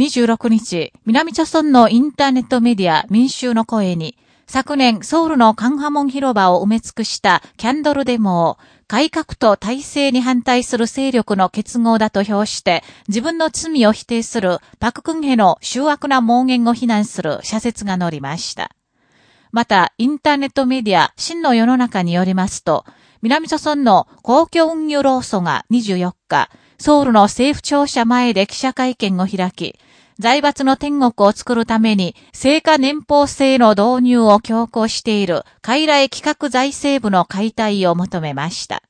26日、南朝村のインターネットメディア民衆の声に、昨年ソウルのカンハモン広場を埋め尽くしたキャンドルデモを改革と体制に反対する勢力の結合だと評して自分の罪を否定するパククンヘの醜悪な妄言を非難する社説が載りました。また、インターネットメディア真の世の中によりますと、南朝村の公共運輸労組が24日、ソウルの政府庁舎前で記者会見を開き、財閥の天国を作るために、成果年俸制の導入を強行している、海来企画財政部の解体を求めました。